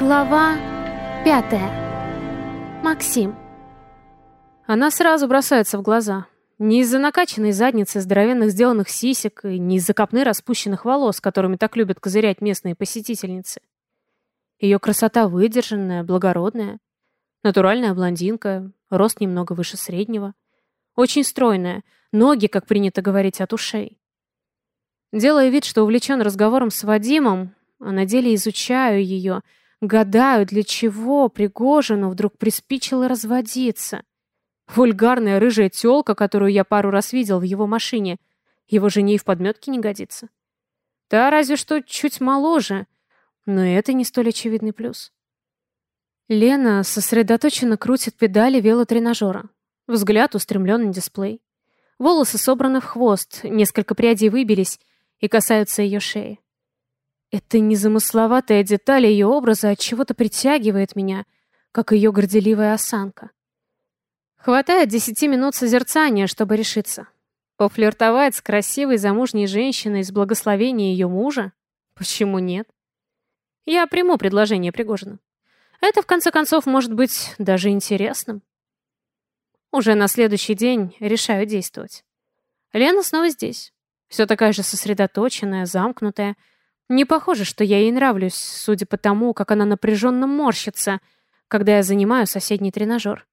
Глава пятая. Максим. Она сразу бросается в глаза. Не из-за накачанной задницы, здоровенных сделанных сисек, и не из-за копны распущенных волос, которыми так любят козырять местные посетительницы. Ее красота выдержанная, благородная. Натуральная блондинка, рост немного выше среднего. Очень стройная, ноги, как принято говорить, от ушей. Делая вид, что увлечен разговором с Вадимом, а на деле изучаю ее, гадаю, для чего Пригожину вдруг приспичило разводиться. Вульгарная рыжая тёлка, которую я пару раз видел в его машине, его жене и в подметке не годится. Та разве что чуть моложе, но это не столь очевидный плюс. Лена сосредоточенно крутит педали велотренажера. Взгляд устремлен на дисплей. Волосы собраны в хвост, несколько прядей выбились, и касаются ее шеи. Эта незамысловатая деталь ее образа от чего-то притягивает меня, как ее горделивая осанка. Хватает десяти минут созерцания, чтобы решиться. Пофлиртовать с красивой замужней женщиной с благословения ее мужа? Почему нет? Я приму предложение Пригожина. Это, в конце концов, может быть даже интересным. Уже на следующий день решаю действовать. Лена снова здесь. Все такая же сосредоточенная, замкнутая. Не похоже, что я ей нравлюсь, судя по тому, как она напряженно морщится, когда я занимаю соседний тренажер.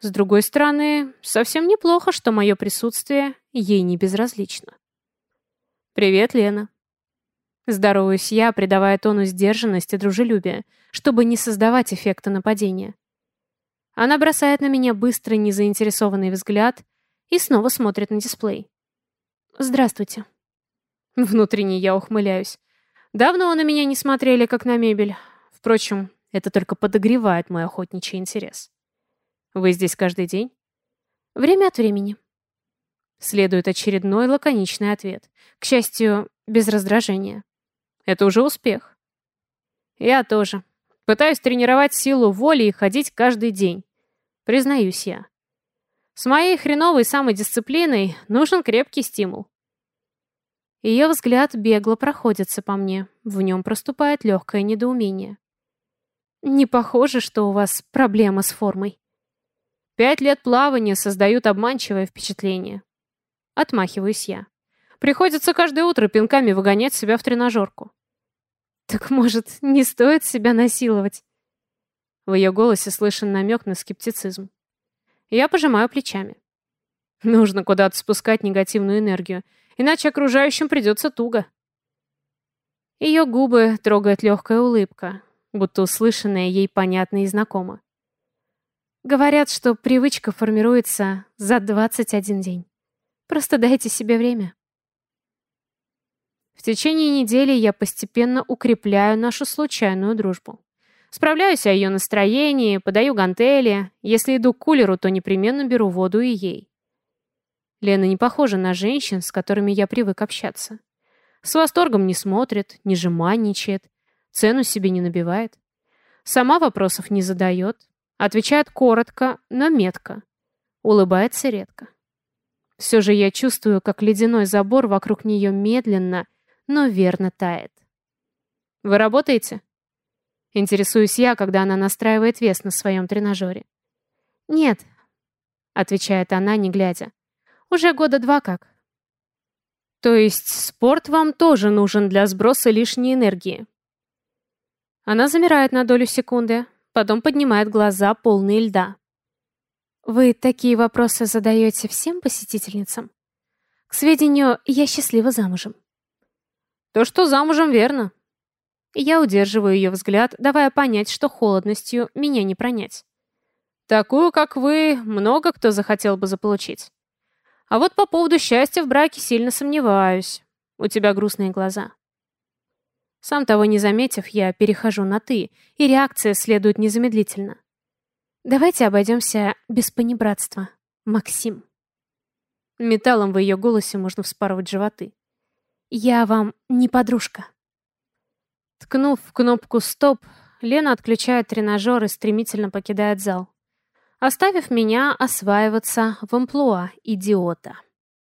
С другой стороны, совсем неплохо, что мое присутствие ей не безразлично. «Привет, Лена». Здороваюсь я, придавая тону сдержанность и дружелюбие, чтобы не создавать эффекта нападения. Она бросает на меня быстрый, незаинтересованный взгляд и снова смотрит на дисплей. «Здравствуйте». Внутренне я ухмыляюсь. Давно на меня не смотрели, как на мебель. Впрочем, это только подогревает мой охотничий интерес. Вы здесь каждый день? Время от времени. Следует очередной лаконичный ответ. К счастью, без раздражения. Это уже успех. Я тоже. Пытаюсь тренировать силу воли и ходить каждый день. Признаюсь я. С моей хреновой самодисциплиной нужен крепкий стимул. Ее взгляд бегло проходится по мне. В нем проступает легкое недоумение. Не похоже, что у вас проблема с формой. Пять лет плавания создают обманчивое впечатление. Отмахиваюсь я. Приходится каждое утро пинками выгонять себя в тренажерку. Так, может, не стоит себя насиловать? В ее голосе слышен намек на скептицизм. Я пожимаю плечами. Нужно куда-то спускать негативную энергию, иначе окружающим придется туго. Ее губы трогает легкая улыбка, будто услышанная ей понятно и знакомо. Говорят, что привычка формируется за 21 день. Просто дайте себе время. В течение недели я постепенно укрепляю нашу случайную дружбу. Справляюсь о ее настроении, подаю гантели. Если иду к кулеру, то непременно беру воду и ей. Лена не похожа на женщин, с которыми я привык общаться. С восторгом не смотрит, не жеманничает, цену себе не набивает. Сама вопросов не задает, отвечает коротко, но метко. Улыбается редко. Все же я чувствую, как ледяной забор вокруг нее медленно, но верно тает. «Вы работаете?» Интересуюсь я, когда она настраивает вес на своем тренажере. «Нет», — отвечает она, не глядя. «Уже года два как». «То есть спорт вам тоже нужен для сброса лишней энергии?» Она замирает на долю секунды, потом поднимает глаза, полные льда. «Вы такие вопросы задаете всем посетительницам? К сведению, я счастлива замужем». «То, что замужем, верно», я удерживаю ее взгляд, давая понять, что холодностью меня не пронять. Такую, как вы, много кто захотел бы заполучить. А вот по поводу счастья в браке сильно сомневаюсь. У тебя грустные глаза. Сам того не заметив, я перехожу на «ты», и реакция следует незамедлительно. Давайте обойдемся без понебратства, Максим. Металлом в ее голосе можно вспарывать животы. Я вам не подружка. Ткнув в кнопку «Стоп», Лена отключает тренажер и стремительно покидает зал, оставив меня осваиваться в амплуа идиота.